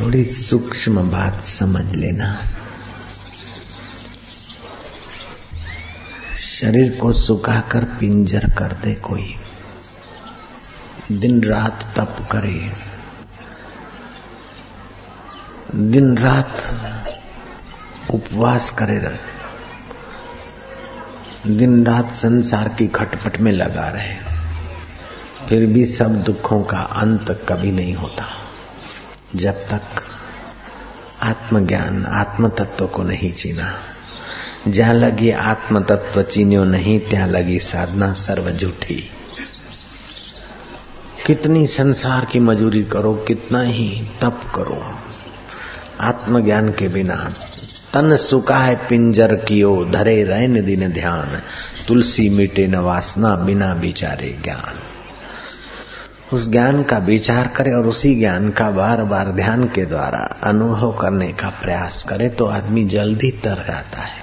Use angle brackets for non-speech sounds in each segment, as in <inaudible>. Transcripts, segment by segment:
थोड़ी सूक्ष्म बात समझ लेना। शरीर को सुखाकर पिंजर कर दे कोई। दिन रात तप करे। दिन रात उपवास करे रहे। दिन रात संसार की खटपट में लगा रहे। फिर भी सब दुखों का अंत कभी नहीं होता। जब तक आत्मज्ञान आत्म तत्व को नहीं चीना જ્યાં લગી આત્મ તત્વ ચીન્યો નહીં ત્યાં લગી साधना सर्व झूठी कितनी संसार की मजूरी करो कितना ही तप करो आत्मज्ञान के बिना तन सुखा है पिंजर कियो धरे रहन दिन ध्यान तुलसी मिटे न वासना बिना विचारे ज्ञान उस ज्ञान का विचार करे और उसी ज्ञान का बार बार ध्यान के द्वारा अनुभव करने का प्रयास करे तो आदमी जल्दी तर जाता है।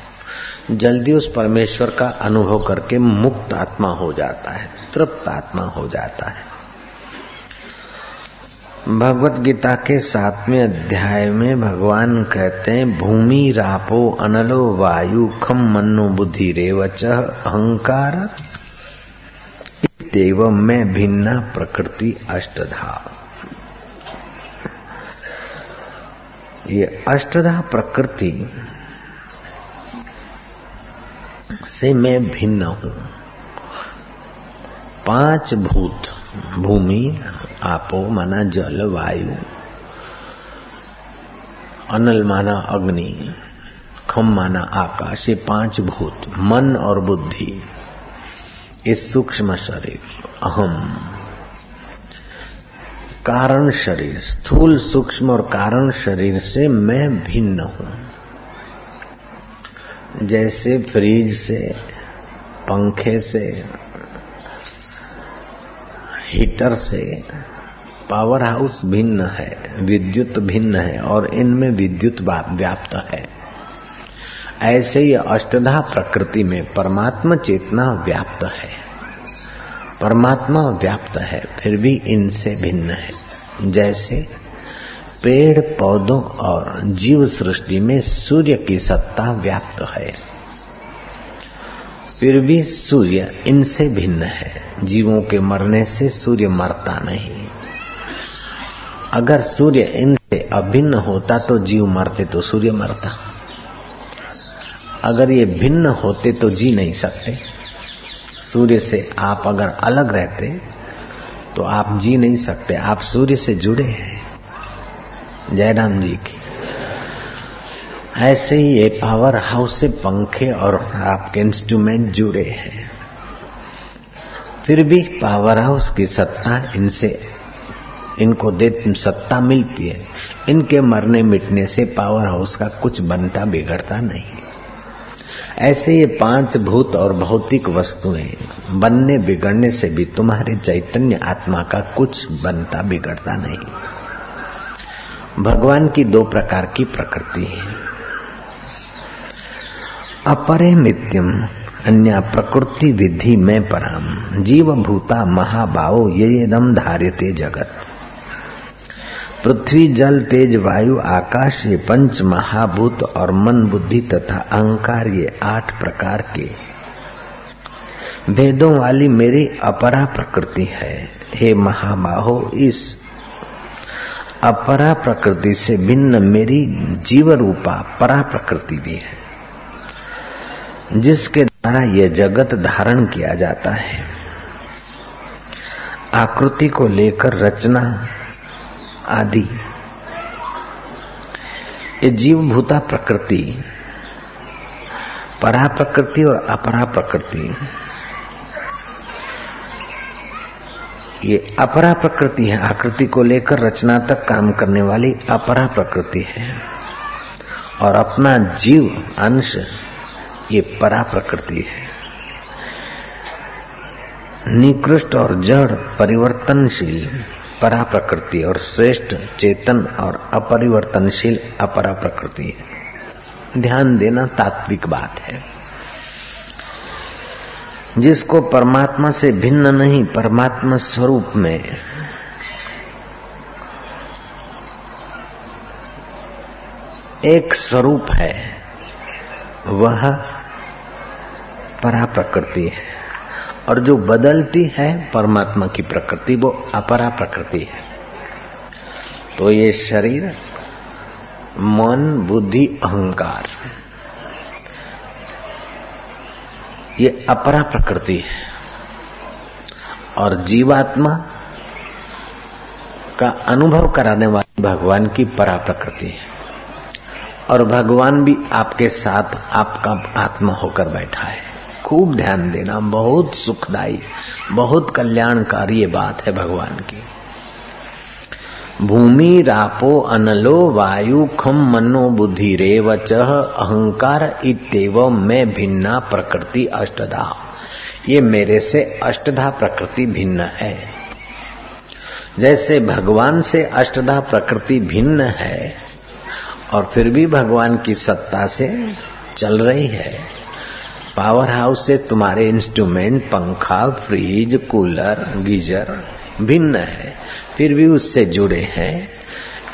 जल्दी उस परमेश्वर का अनुभव करके मुक्त आत्मा हो जाता है, तृप्त आत्मा हो जाता है। भगवत गीता के सातवें अध्याय में भगवान कहते हैं, भूमि रापो अनलो वायु खम मनो बुद्धि रेवच अहंकार देव में भिन्ना प्रकृति अष्टधा। ये अष्टधा प्रकृति से मैं भिन्न हूँ। पाँच भूत, भूमि, आपो, माना, जल, वायु, अनल माना, अग्नि, खम माना, आकाश, ये पाँच भूत, मन और बुद्धि। इस सूक्ष्म शरीर, अहम। कारण शरीर, स्थूल सूक्ष्म और कारण शरीर से मैं भिन्न हूँ। जैसे फ्रिज से, पंखे से, हीटर से, पावर हाउस भिन्न है, विद्युत भिन्न है और इनमें विद्युत व्याप्त है। ऐसे ही अष्टधा प्रकृति में परमात्मा चेतना व्याप्त है। परमात्मा व्याप्त है, फिर भी इनसे भिन्न है। जैसे पेड़, पौधों और जीव सृष्टि में सूर्य की सत्ता व्याप्त है, फिर भी सूर्य इनसे भिन्न है। जीवों के मरने से सूर्य मरता नहीं। अगर सूर्य इनसे अभिन्न होता तो जीव मरते तो सूर्य मरता। अगर ये भिन्न होते तो जी नहीं सकते। सूर्य से आप अगर अलग रहते तो आप जी नहीं सकते। आप सूर्य से जुड़े हैं। जयराम जी की। ऐसे ही ये पावर हाउस से पंखे और आपके इंस्ट्रूमेंट जुड़े हैं। फिर भी पावर हाउस की सत्ता इनसे, इनको दे, सत्ता मिलती है। इनके मरने मिटने से पावर हाउस का कुछ बनता बिगड़ता नहीं ऐसे ये पाँच भूत और भौतिक वस्तुएँ, बनने बिगड़ने से भी तुम्हारे चैतन्य आत्मा का कुछ बनता बिगड़ता नहीं। भगवान की दो प्रकार की प्रकृति है। अपरे नित्यम अन्य प्रकृति विधि में पराम जीव भूता महाबाओ ये दम धार्यते जगत। पृथ्वी जल तेज वायु आकाश ये पंच महाभूत और मन बुद्धि तथा अहंकार ये आठ प्रकार के भेदों वाली मेरी अपरा प्रकृति है। हे महाबाहो, इस अपरा प्रकृति से भिन्न मेरी जीव रूपा परा प्रकृति भी है, जिसके द्वारा यह जगत धारण किया जाता है। आकृति को लेकर रचना आदि। ये जीव भूता प्रकृति परा प्रकृति और अपरा प्रकृति ये अपरा प्रकृति है, आकृति को लेकर रचना तक काम करने वाली अपरा प्रकृति है। और अपना जीव, अंश, ये परा प्रकृति है। निकृष्ट और जड़ परिवर्तनशील। परा प्रकृति और श्रेष्ठ, चेतन और अपरिवर्तनशील अपरा प्रकृति है। ध्यान देना तात्विक बात है। जिसको परमात्मा से भिन्न नहीं, परमात्मा स्वरूप में एक स्वरूप है, वह परा प्रकृति है। और जो बदलती है परमात्मा की प्रकृति, वो अपरा प्रकृति है। तो ये शरीर, मन, बुद्धि, अहंकार, ये अपरा प्रकृति है। और जीवात्मा का अनुभव कराने वाली भगवान की परा प्रकृति है। और भगवान भी आपके साथ आपका आत्मा होकर बैठा है। खूब ध्यान देना, बहुत सुखदायी, बहुत कल्याणकारी बात है भगवान की। भूमि रापो अनलो वायु खम मनो बुद्धि रे रेवच अहंकार इतव में भिन्ना प्रकृति अष्टधा। ये मेरे से अष्टधा प्रकृति भिन्न है। जैसे भगवान से अष्टधा प्रकृति भिन्न है, और फिर भी भगवान की सत्ता से चल रही है। पावर हाउस से तुम्हारे इंस्ट्रूमेंट, पंखा, फ्रिज, कूलर, गीजर भिन्न है, फिर भी उससे जुड़े हैं।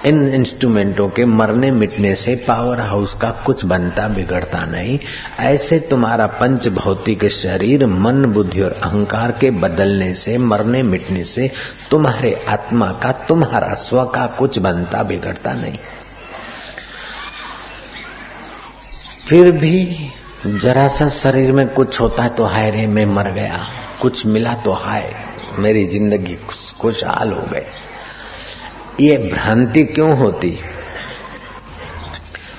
इन इंस्ट्रूमेंटों के मरने मिटने से पावर हाउस का कुछ बनता बिगड़ता नहीं। ऐसे तुम्हारा पंच भौतिक शरीर, मन, बुद्धि और अहंकार के बदलने से, मरने मिटने से तुम्हारे आत्मा का, तुम्हारा स्व का कुछ बनता बिगड़ता नहीं। फिर भी जरा सा शरीर में कुछ होता है तो हाय रे, मैं मर गया। कुछ मिला तो हाय, मेरी ज़िंदगी खुशहाल हो गए ये भ्रांति क्यों होती?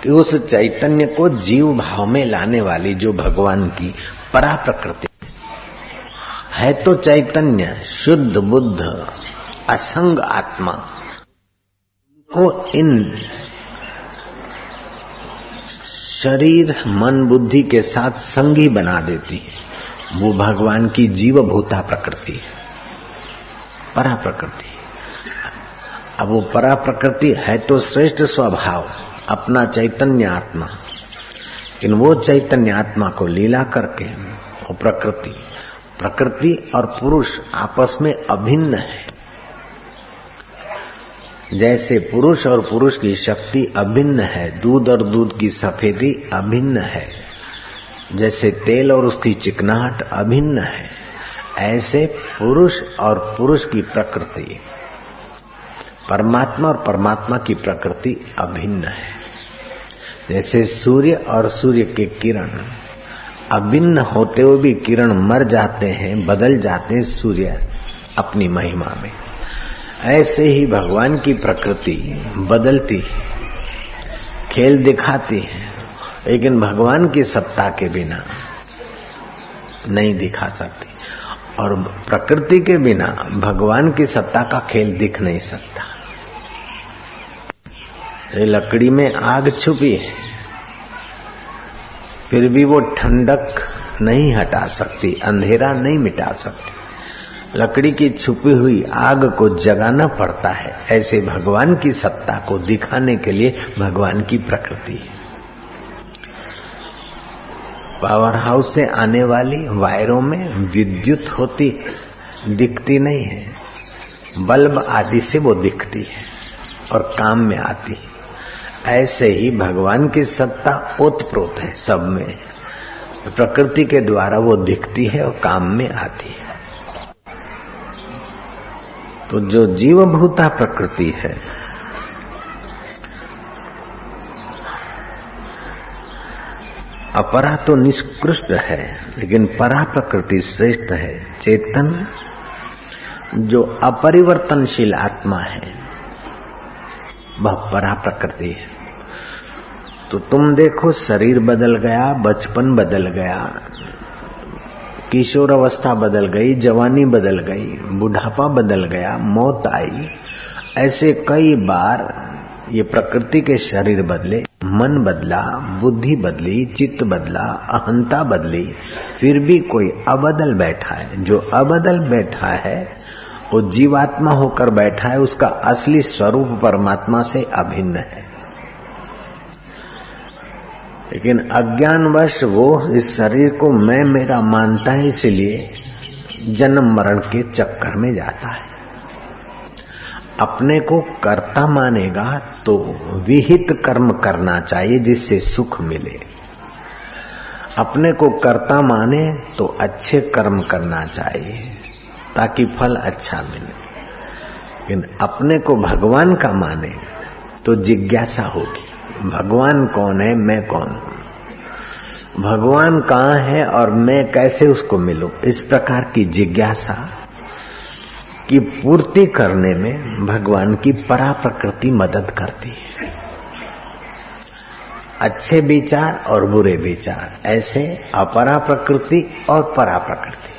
कि उस चैतन्य को जीव भाव में लाने वाली जो भगवान की परा प्रकृति है तो चैतन्य, शुद्ध बुद्ध, असंग आत्मा को इन शरीर मन बुद्धि के साथ संगी बना देती है। वो भगवान की जीव भूता प्रकृति है। परा प्रकृति अब वो परा प्रकृति है तो श्रेष्ठ स्वभाव, अपना चैतन्य आत्मा। लेकिन वो चैतन्य आत्मा को लीला करके, वो प्रकृति प्रकृति और पुरुष आपस में अभिन्न है। जैसे पुरुष और पुरुष की शक्ति अभिन्न है, दूध और दूध की सफेदी अभिन्न है। जैसे तेल और उसकी चिकनाहट अभिन्न है, ऐसे पुरुष और पुरुष की प्रकृति, परमात्मा और परमात्मा की प्रकृति अभिन्न है। जैसे सूर्य और सूर्य के किरण अभिन्न होते हुए भी किरण मर जाते हैं, बदल जाते हैं सूर्य अपनी महिमा में। ऐसे ही भगवान की प्रकृति बदलती है, खेल दिखाती है, लेकिन भगवान की सत्ता के बिना नहीं दिखा सकती। और प्रकृति के बिना भगवान की सत्ता का खेल दिख नहीं सकता। ये लकड़ी में आग छुपी है, फिर भी वो ठंडक नहीं हटा सकती, अंधेरा नहीं मिटा सकती। लकड़ी की छुपी हुई आग को जगाना पड़ता है। ऐसे भगवान की सत्ता को दिखाने के लिए भगवान की प्रकृति है। पावर हाउस से आने वाली वायरों में विद्युत होती दिखती नहीं है। बल्ब आदि से वो दिखती है और काम में आती है। ऐसे ही भगवान की सत्ता ओतप्रोत है सब में। प्रकृति के द्वारा वो दिखती है और काम में आती है। तो जो जीवभूता प्रकृति है, अपरा तो निष्कृष्ट है, लेकिन परा प्रकृति श्रेष्ठ है। चेतन, जो अपरिवर्तनशील आत्मा है, वह परा प्रकृति है। तो तुम देखो, शरीर बदल गया, बचपन बदल गया किशोर अवस्था बदल गई, जवानी बदल गई, बुढ़ापा बदल गया, मौत आई। ऐसे कई बार ये प्रकृति के शरीर बदले, मन बदला, बुद्धि बदली, चित्त बदला, अहंता बदली, फिर भी कोई अबदल बैठा है। जो अबदल बैठा है, वो जीवात्मा होकर बैठा है, उसका असली स्वरूप परमात्मा से अभिन्न है। लेकिन अज्ञानवश वो इस शरीर को मैं मेरा मानता है, इसलिए जन्म मरण के चक्कर में जाता है। अपने को कर्ता मानेगा तो विहित कर्म करना चाहिए जिससे सुख मिले। अपने को कर्ता माने तो अच्छे कर्म करना चाहिए, ताकि फल अच्छा मिले। लेकिन अपने को भगवान का माने तो जिज्ञासा होगी। भगवान कौन है, मैं कौन हूँ? भगवान कहाँ है और मैं कैसे उसको मिलूं? इस प्रकार की जिज्ञासा की पूर्ति करने में भगवान की परा प्रकृति मदद करती है। अच्छे विचार और बुरे विचार, ऐसे अपरा प्रकृति और परा प्रकृति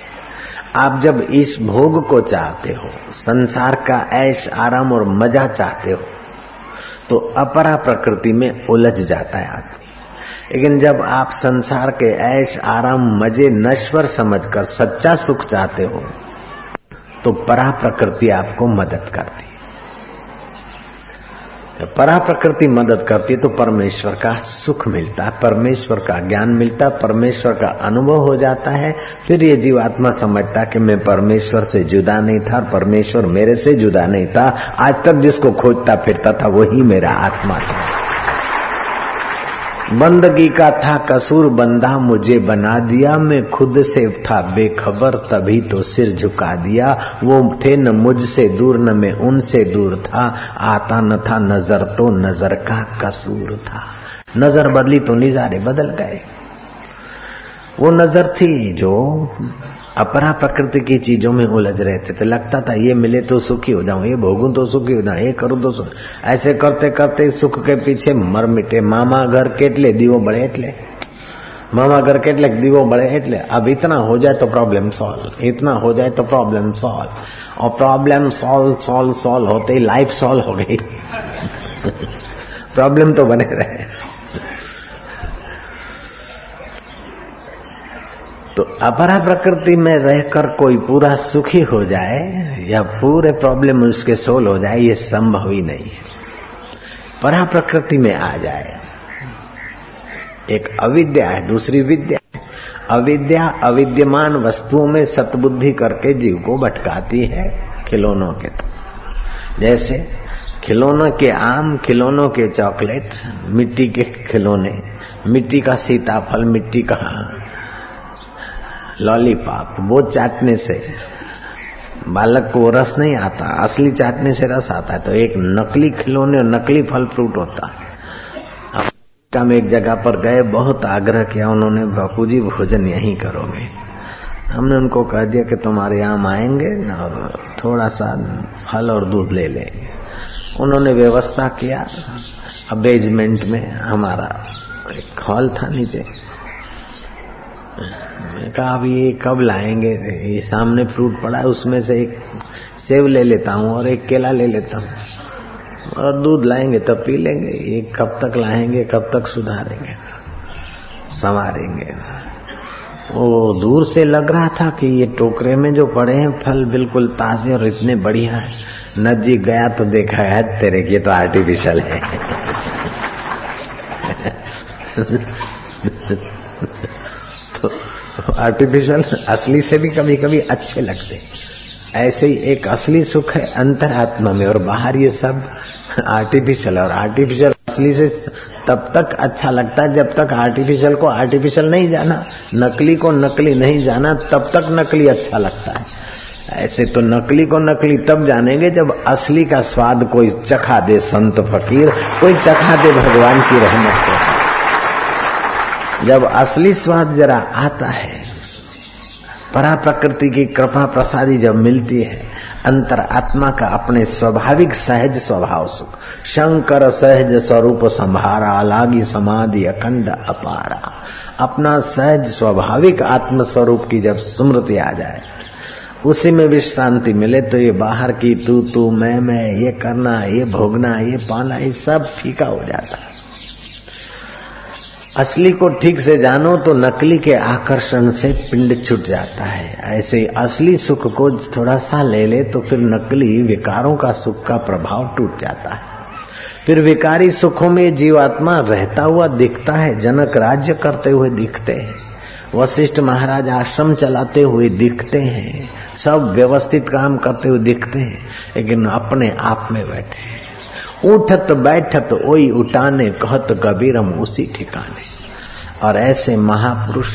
आप जब इस भोग को चाहते हो, संसार का ऐश, आराम और मज़ा चाहते हो तो अपरा प्रकृति में उलझ जाता है आदमी। लेकिन जब आप संसार के ऐश, आराम, मज़े, नश्वर समझकर सच्चा सुख चाहते हो तो परा प्रकृति आपको मदद करती परा प्रकृति मदद करती है तो परमेश्वर का सुख मिलता है, परमेश्वर का ज्ञान मिलता है, परमेश्वर का अनुभव हो जाता है। फिर ये जीवात्मा समझता कि मैं परमेश्वर से जुदा नहीं था, परमेश्वर मेरे से जुदा नहीं था। आज तक जिसको खोजता फिरता था, वही मेरा आत्मा था। बंदगी का था कसूर, बंदा मुझे बना दिया। मैं खुद से था बेखबर, तभी तो सिर झुका दिया। वो थे न मुझसे दूर, न मैं उनसे दूर था। आता न था नज़र तो नज़र का कसूर था। नज़र बदली तो निजारे बदल गए। वो नज़र थी जो अपरा प्रकृति की चीज़ों में उलझ रहे थे। तो लगता था, ये मिले तो सुखी हो जाऊँ, ये भोगू तो सुखी हो जाऊँ, ये करूँ तो सुख। ऐसे करते करते सुख के पीछे मर मिटे। मामा घर केटले, दीवो बड़े एटले। मामा घर केटले, दीवो बड़े एटले। अब इतना हो जाए तो प्रॉब्लम सॉल्व इतना हो जाए तो प्रॉब्लम सॉल्व और प्रॉब्लम सॉल्व सॉल्व सॉल्व होते ही लाइफ सॉल्व हो गई। <laughs> प्रॉब्लम तो बने रहे। तो अपरा प्रकृति में रहकर कोई पूरा सुखी हो जाए या पूरे प्रॉब्लम उसके सोल हो जाए, ये संभव ही नहीं है। परा प्रकृति में आ जाए। एक अविद्या है, दूसरी विद्या। अविद्या अविद्यमान वस्तुओं में सतबुद्धि करके जीव को भटकाती है खिलौनों के तो जैसे खिलौनों के आम, खिलौनों के चॉकलेट, मिट्टी के खिलौने, मिट्टी का सीताफल, मिट्टी का लॉलीपॉप, वो चाटने से बालक को रस नहीं आता, असली चाटने से रस आता है तो एक नकली खिलौने और नकली फल फ्रूट होता है। हम एक जगह पर गए, बहुत आग्रह किया उन्होंने बापू जी भोजन यहीं करोगे। हमने उनको कह दिया कि तुम्हारे यहाँ आएँगे और थोड़ा सा फल और दूध ले लेंगे। उन्होंने व्यवस्था किया, अबेजमेंट में हमारा एक हॉल था नीचे। मैं कहा, अब ये कब लाएँगे? ये सामने फ्रूट पड़ा है, उसमें से एक सेब ले लेता हूँ और एक केला ले लेता हूँ। और दूध लाएँगे, तब पी लेंगे। ये कब तक लाएँगे, कब तक सुधारेंगे, संवारेंगे? वो दूर से लग रहा था कि ये टोकरे में जो पड़े हैं, फल बिल्कुल ताजे और इतने बढ़िया है। नजीक गया तो देखा, है तेरे की तो आर्टिफिशियल है। <laughs> आर्टिफिशियल असली से भी कभी कभी अच्छे लगते ऐसे ही एक असली सुख है अंतरात्मा में और बाहर ये सब आर्टिफिशियल और आर्टिफिशियल असली से तब तक अच्छा लगता है जब तक आर्टिफिशियल को आर्टिफिशियल नहीं जाना, नकली को नकली नहीं जाना, तब तक नकली अच्छा लगता है। ऐसे तो नकली को नकली तब जानेंगे जब असली का स्वाद कोई चखा दे, संत फकीर, कोई चखा दे भगवान की रहमत को। जब असली स्वाद जरा आता है परा प्रकृति की कृपा प्रसादी जब मिलती है, अंतर आत्मा का अपने स्वाभाविक सहज स्वभाव सुख, शंकर सहज स्वरूप संभारा लागी समाधि अखंड अपारा। अपना सहज स्वाभाविक आत्म स्वरूप की जब स्मृति आ जाए, उसी में विश्रांति मिले तो ये बाहर की तू तू मैं मैं ये करना, ये भोगना, ये पाना ये सब फीका हो जाता है। असली को ठीक से जानो तो नकली के आकर्षण से पिंड छुट जाता है। ऐसे असली सुख को थोड़ा सा ले ले तो फिर नकली विकारों का सुख का प्रभाव टूट जाता है। फिर विकारी सुखों में जीवात्मा रहता हुआ दिखता है, जनक राज्य करते हुए दिखते हैं। वशिष्ठ महाराज आश्रम चलाते हुए दिखते हैं। सब व्यवस्थित काम करते हुए दिखते हैं, लेकिन अपने आप में बैठे हैं। उठत बैठत ओई उठाने, कहत कबीरम उसी ठिकाने। और ऐसे महापुरुष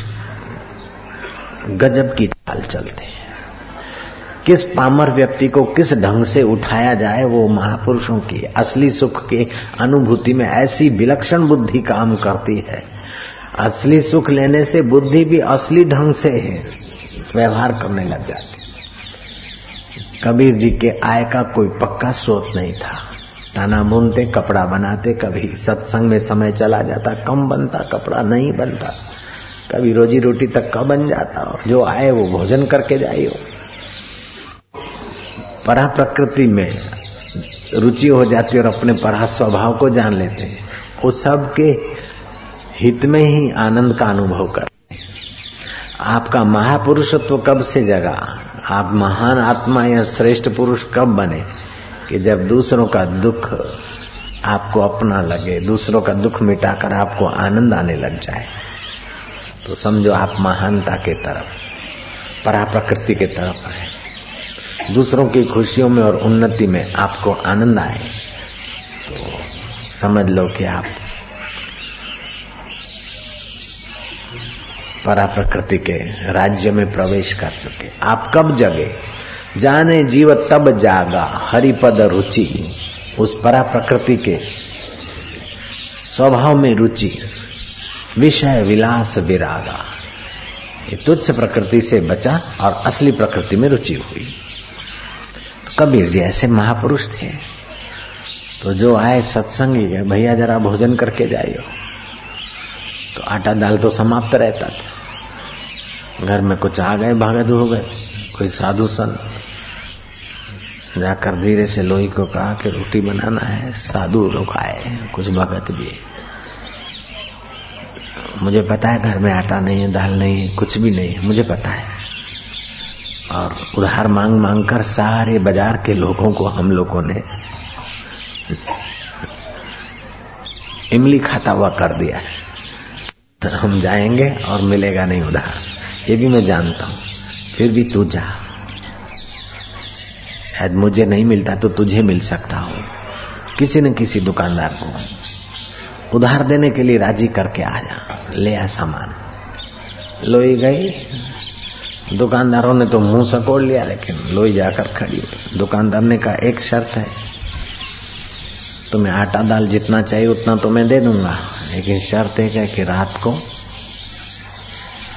गजब की चाल चलते हैं। किस पामर व्यक्ति को किस ढंग से उठाया जाए, वो महापुरुषों की असली सुख के अनुभूति में ऐसी विलक्षण बुद्धि काम करती है। असली सुख लेने से बुद्धि भी असली ढंग से है। व्यवहार करने लग जाती कबीर जी के आय का कोई पक्का स्रोत नहीं था। ताना बुनते, कपड़ा बनाते, कभी सत्संग में समय चला जाता, कम बनता, कपड़ा नहीं बनता। कभी रोजी रोटी तक का बन जाता, और जो आए वो भोजन करके जाइयो परा प्रकृति में रुचि हो जाती और अपने परा स्वभाव को जान लेते हैं। वो सबके हित में ही आनंद का अनुभव करते आपका महापुरुषत्व कब से जगा? आप महान आत्मा या श्रेष्ठ पुरुष कब बने? कि जब दूसरों का दुख आपको अपना लगे, दूसरों का दुख मिटाकर आपको आनंद आने लग जाए तो समझो आप महानता के तरफ़ परा प्रकृति के तरफ़ आए दूसरों की खुशियों में और उन्नति में आपको आनंद आए तो समझ लो कि आप परा प्रकृति के राज्य में प्रवेश कर चुके। आप कब जगे? जाने जीव तब जागा, हरिपद रुचि, उस परा प्रकृति के स्वभाव में रुचि, विषय विलास विरागा। तुच्छ प्रकृति से बचा और असली प्रकृति में रुचि हुई। तो कबीर जी ऐसे महापुरुष थे। तो जो आए सत्संगी भैया, जरा भोजन करके जाइयो। तो आटा दाल तो समाप्त रहता था। घर में कुछ आ गए, भागद हो गए। कोई साधु सन जाकर धीरे से लोही को कहा कि रोटी बनाना है, साधु लोग आए कुछ भगत भी। मुझे पता है घर में आटा नहीं है, दाल नहीं है, कुछ भी नहीं है, मुझे पता है। और उधार मांग मांग कर सारे बाज़ार के लोगों को, हम लोगों ने इमली खाता हुआ कर दिया है। हम जाएँगे और मिलेगा नहीं उधार। ये भी मैं जानता हूँ। फिर भी तू जा। शायद मुझे नहीं मिलता तो तुझे मिल सकता हो। किसी न किसी दुकानदार को। उधार देने के लिए राज़ी करके आ जा ले आ सामान। लोई गई। दुकानदारों ने तो मुँह सकोड़ लिया, लेकिन लोई जाकर खड़ी। दुकानदार ने कहा, एक शर्त है। तुम्हें आटा दाल जितना चाहिए उतना तो मैं दे दूँगा। लेकिन शर्त एक है कि रात को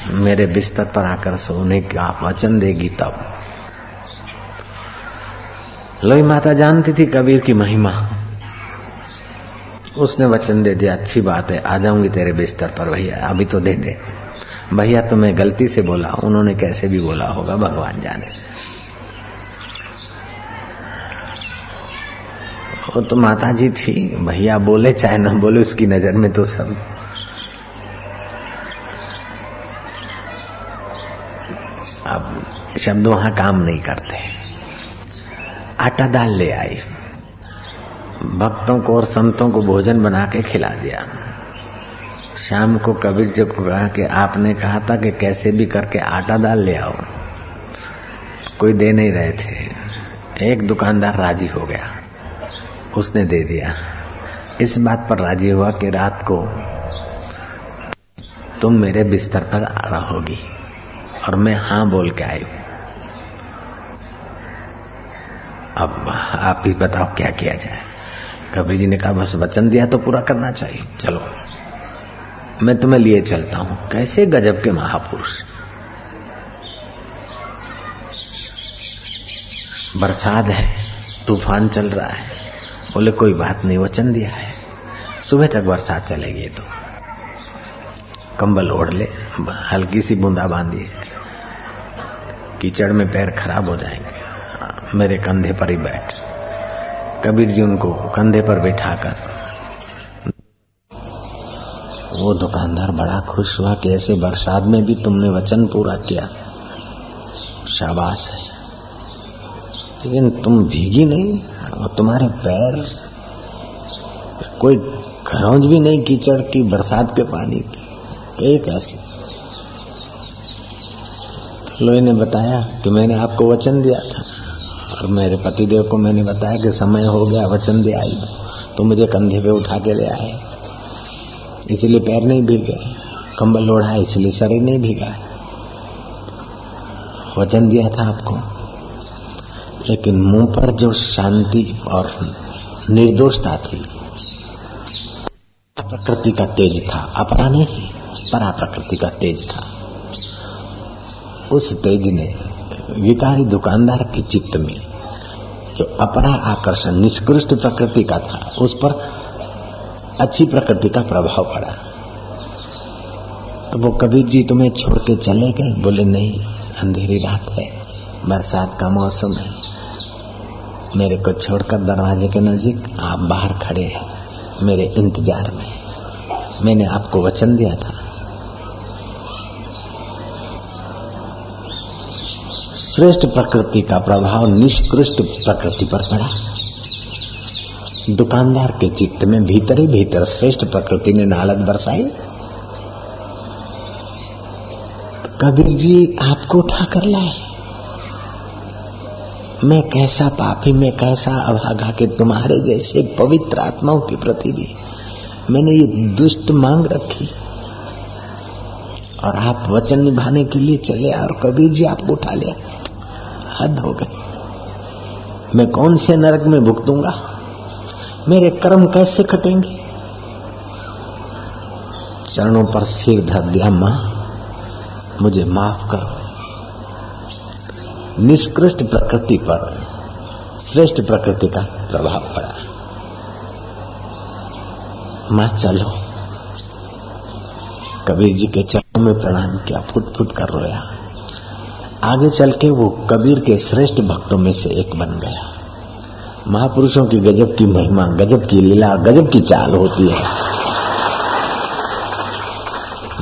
मेरे बिस्तर पर आकर सोने का वचन देगी तब। लोई माता जानती थी कबीर की महिमा। उसने वचन दे दिया, अच्छी बात है, आ जाऊँगी तेरे बिस्तर पर, भैया, अभी तो दे दे। भैया तो मैं गलती से बोला, उन्होंने कैसे भी बोला होगा, भगवान जाने। वो तो माता जी थी, भैया बोले चाहे ना बोले, उसकी नज़र में तो सब। अब शब्द वहाँ काम नहीं करते। आटा दाल ले आई। भक्तों को और संतों को भोजन बना के खिला दिया। शाम को कबीर जब कहा कि आपने कहा था कि कैसे भी करके आटा दाल ले आओ। कोई दे नहीं रहे थे। एक दुकानदार राज़ी हो गया। उसने दे दिया। इस बात पर राज़ी हुआ कि रात को तुम मेरे बिस्तर पर आ रहोगी और मैं हाँ बोल के आई अब आप ही बताओ क्या किया जाए। कबीर जी ने कहा, बस वचन दिया तो पूरा करना चाहिए। चलो, मैं तुम्हें लिए चलता हूँ। कैसे गजब के महापुरुष। बरसात है, तूफ़ान चल रहा है। बोले, कोई बात नहीं, वचन दिया है। सुबह तक बरसात चलेगी तो। कंबल ओढ़ ले, हल्की सी बूंदा बांधिए कीचड़ में पैर खराब हो जाएँगे। मेरे कंधे पर ही बैठ। कबीर जी उनको कंधे पर बैठाकर, वो दुकानदार बड़ा खुश हुआ कि ऐसे बरसात में भी तुमने वचन पूरा किया। शाबाश है। लेकिन तुम भीगी नहीं और तुम्हारे पैर, कोई खरौज भी नहीं कीचड़ की बरसात के पानी की। एक ऐसी। लोहे ने बताया कि मैंने आपको वचन दिया था। मेरे पतिदेव को मैंने बताया कि समय हो गया, वचन दिया आई। तो मुझे कंधे पे उठा के ले आए। इसलिए पैर नहीं भीगे कंबल ओढ़ा इसलिए शरीर नहीं भीगा। वचन दिया था आपको। लेकिन मुँह पर जो शांति और निर्दोषता थी प्रकृति का तेज था, अपरा नहीं परा प्रकृति का तेज था। उस तेज ने विकारी दुकानदार के चित्त में जो अपरा आकर्षण, निष्कृष्ट प्रकृति का था, उस पर अच्छी प्रकृति का प्रभाव पड़ा। तो वो कबीर जी तुम्हें छोड़ के चले गए? बोले, नहीं, अंधेरी रात है, बरसात का मौसम है। मेरे को छोड़कर दरवाजे के नजीक आप बाहर खड़े हैं, मेरे इंतज़ार में मैंने आपको वचन दिया था श्रेष्ठ प्रकृति का प्रभाव निष्कृष्ट प्रकृति पर पड़ा। दुकानदार के चित्त में भीतर ही भीतर श्रेष्ठ प्रकृति ने नालत बरसाई। कबीर जी, आपको उठा कर लाए। मैं कैसा पापी, मैं कैसा अभागा के तुम्हारे जैसे पवित्र आत्माओं के प्रति भी मैंने ये दुष्ट मांग रखी। और आप वचन निभाने के लिए चले और कबीर जी आपको उठा लिया। हद हो गई। मैं कौन से नरक में भुगतूँगा? मेरे कर्म कैसे कटेंगे? चरणों पर सिर धर दिया माँ, मुझे माफ़ करो निष्कृष्ट प्रकृति पर श्रेष्ठ प्रकृति का प्रभाव पड़ा। माँ, चलो। कबीर जी के चरणों में प्रणाम किया फुट फुट कर रोया। आगे चल के वो कबीर के श्रेष्ठ भक्तों में से एक बन गया। महापुरुषों की गजब की महिमा, गजब की लीला, गजब की चाल होती है।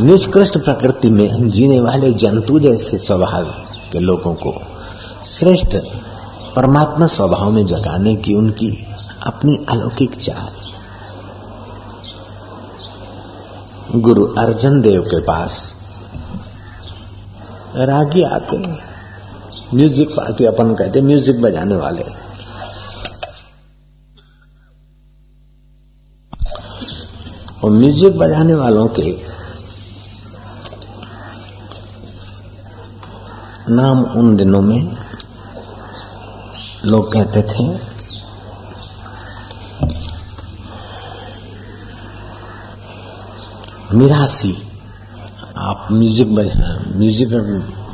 निष्कृष्ट प्रकृति में जीने वाले जंतु जैसे स्वभाव के लोगों को श्रेष्ठ परमात्मा स्वभाव में जगाने की उनकी अपनी अलौकिक चाल। गुरु अर्जन देव के पास रागी आते हैं। म्यूज़िक पार्टी अपन कहते हैं म्यूज़िक बजाने वाले। और म्यूज़िक बजाने वालों के नाम उन दिनों में लोग कहते थे। मिरासी। म्यूज़िक बजा, म्यूज़िक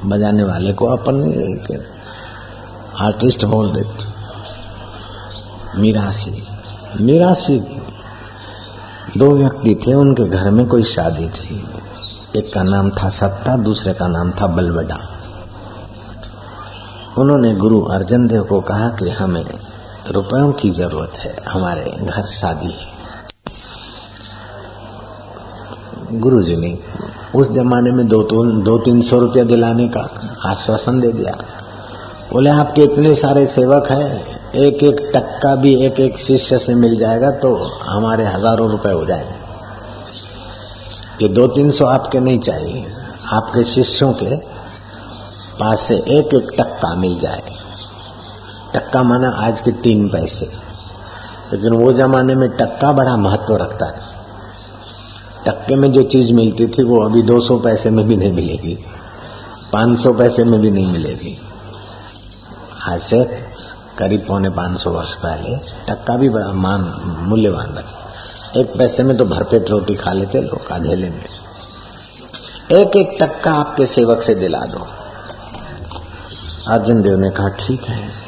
बजाने वाले को अपन आर्टिस्ट बोल देते। मिरासी। मिरासी दो व्यक्ति थे, उनके घर में कोई शादी थी। एक का नाम था सत्ता, दूसरे का नाम था बलबडा। उन्होंने गुरु अर्जन देव को कहा कि हमें रुपयों की ज़रूरत है, हमारे घर शादी है। गुरु जी ने उस जमाने में दो तो दो तीन सौ रुपया दिलाने का आश्वासन दे दिया। बोले, आपके इतने सारे सेवक हैं एक एक टक्का भी एक एक शिष्य से मिल जाएगा तो हमारे हज़ारों रुपए हो जाएँगे। ये दो तीन सौ आपके नहीं चाहिए, आपके शिष्यों के पास से एक एक टक्का मिल जाए। टक्का माना आज के तीन पैसे। लेकिन वो जमाने में टक्का बड़ा महत्व रखता था। टक्के में जो चीज़ मिलती थी वो अभी 200 पैसे में भी नहीं मिलेगी 500 पैसे में भी नहीं मिलेगी। आज से करीब पौने 500 वर्ष पहले टक्का भी बड़ा मान, मूल्यवान रख एक पैसे में तो भरपेट रोटी खा लेते, लोग अधेले में एक एक टक्का आपके सेवक से दिला दो। अर्जुन देव ने कहा, ठीक है।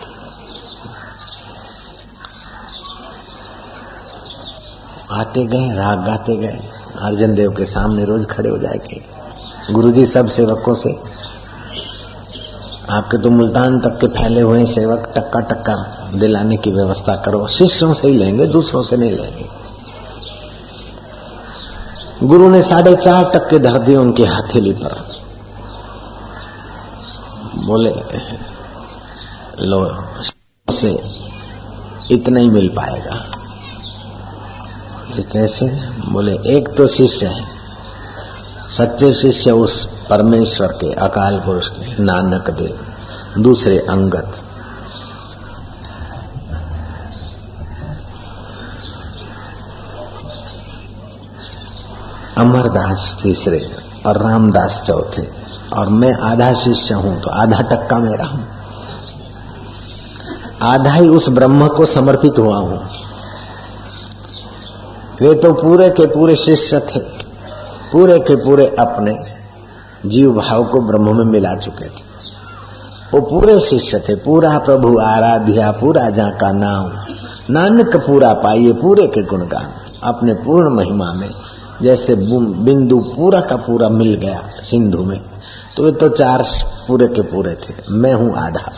आते गए, राग गाते गए। अर्जन देव के सामने रोज खड़े हो जाएँगे। गुरुजी सब सेवकों से, आपके तो मुल्तान तक के फैले हुए सेवक टक्का टक्का दिलाने की व्यवस्था करो। शिष्यों से ही लेंगे, दूसरों से नहीं लेंगे। गुरु ने साढ़े चार टक्के धर दिए उनकी हथेली पर। बोले, लो, से इतना ही मिल पाएगा। ये कैसे? बोले, एक तो शिष्य है। सच्चे शिष्य उस परमेश्वर के, अकाल पुरुष के, नानक देव। दूसरे अंगत अमरदास तीसरे और रामदास चौथे। और मैं आधा शिष्य हूँ तो आधा टक्का मेरा हूँ। आधा ही उस ब्रह्म को समर्पित हुआ हूँ। वे तो पूरे के पूरे शिष्य थे, पूरे के पूरे अपने जीव भाव को ब्रह्म में मिला चुके थे। वो पूरे शिष्य थे, पूरा प्रभु आराध्या, पूरा जा का नाम, नानक पूरा पाइए, पूरे के गुणगान, अपने पूर्ण महिमा में, जैसे बिंदु पूरा का पूरा मिल गया सिंधु में। तो वे तो चार पूरे के पूरे थे, मैं हूँ आधा।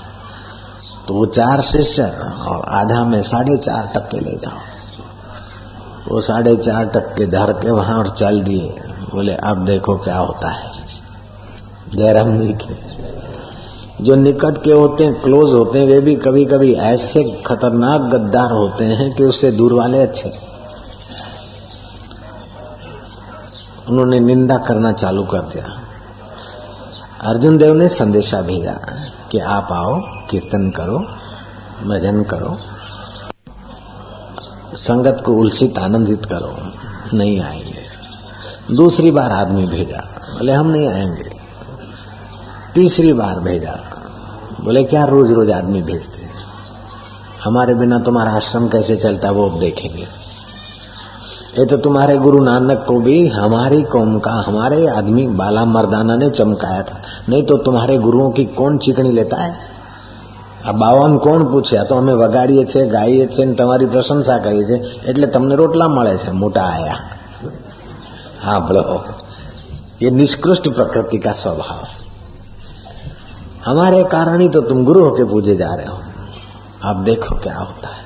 तो वो चार शिष्य, और आधा में साढ़े चार टक्के ले जाओ। वो साढ़े चार टक्के धर के वहाँ और चल दिए। बोले अब देखो क्या होता है। गैरम के जो निकट के होते हैं, क्लोज होते हैं, वे भी कभी कभी ऐसे खतरनाक गद्दार होते हैं कि उससे दूर वाले अच्छे। उन्होंने निंदा करना चालू कर दिया। अर्जुन देव ने संदेशा भेजा कि आप आओ, कीर्तन करो, भजन करो। संगत को उल्सित आनंदित करो, नहीं आएँगे। दूसरी बार आदमी भेजा, बोले, हम नहीं आएँगे। तीसरी बार भेजा, बोले, क्या रोज रोज आदमी भेजते हमारे बिना तुम्हारा आश्रम कैसे चलता, वो अब देखेंगे। ये तो तुम्हारे गुरु नानक को भी, हमारी कौम का, हमारे आदमी बाला मर्दाना ने चमकाया था। नहीं तो तुम्हारे गुरुओं की कौन चिकनी लेता है? આ બાવાને કોણ પૂછે તો અમે વગાડીએ છીએ ગાઈએ છીએ ને તમારી પ્રશંસા કરીએ છીએ એટલે તમને રોટલા મળે છે મોટા આયા हाँ बोलो ये निष्कृष्ट प्रकृति का स्वभाव हमारे कारण ही तो तुम गुरु होके पूजे जा रहे हो अब देखो क्या होता है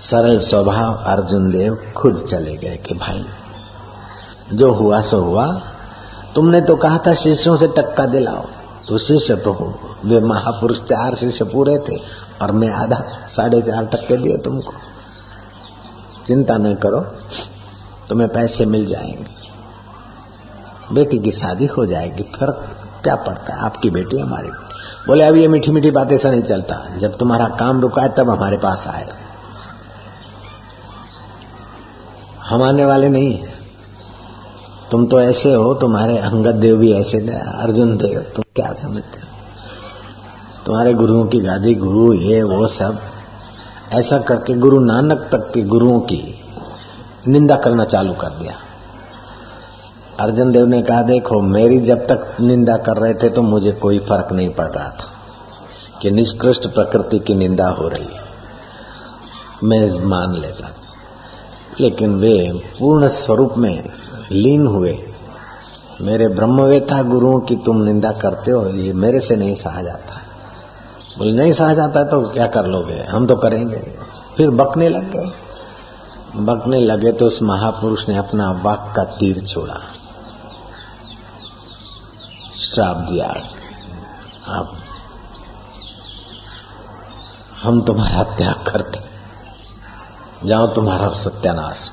सरल स्वभाव अर्जुन देव खुद चले गए कि भाई जो हुआ सो हुआ तुमने तो कहा था शिष्यों से टक्का दिलाओ तो शिष्य तो हो वे महापुरुष चार शिष्य पूरे थे और मैं आधा, साढ़े चार टक्के दिए तुमको। चिंता नहीं करो, तुम्हें पैसे मिल जाएँगे। बेटी की शादी हो जाएगी, फ़र्क क्या पड़ता है? आपकी बेटी हमारी बोले, अब ये मीठी मीठी बातें से नहीं चलता। जब तुम्हारा काम रुका है, तब हमारे पास आए। हम आने वाले नहीं है। तुम तो ऐसे हो, तुम्हारे अंगद देव भी ऐसे अर्जुन देव तुम क्या समझते हो? तुम्हारे गुरुओं की गादी, गुरु ये, वो सब। ऐसा करके गुरु नानक तक के गुरुओं की निंदा करना चालू कर दिया। अर्जुन देव ने कहा, देखो, मेरी जब तक निंदा कर रहे थे तो मुझे कोई फ़र्क नहीं पड़ रहा था कि निष्कृष्ट प्रकृति की निंदा हो रही है। मैं मान लेता लेकिन वे पूर्ण स्वरूप में लीन हुए। मेरे ब्रह्मवेता गुरुओं की तुम निंदा करते हो, ये मेरे से नहीं सहा जाता। बोले, नहीं सहा जाता तो क्या कर लोगे? हम तो करेंगे। फिर बकने लग गए। बकने लगे तो उस महापुरुष ने अपना वाक का तीर छोड़ा। श्राप दिया। आप, हम तुम्हारा त्याग करते जाओ तुम्हारा सत्यानाश।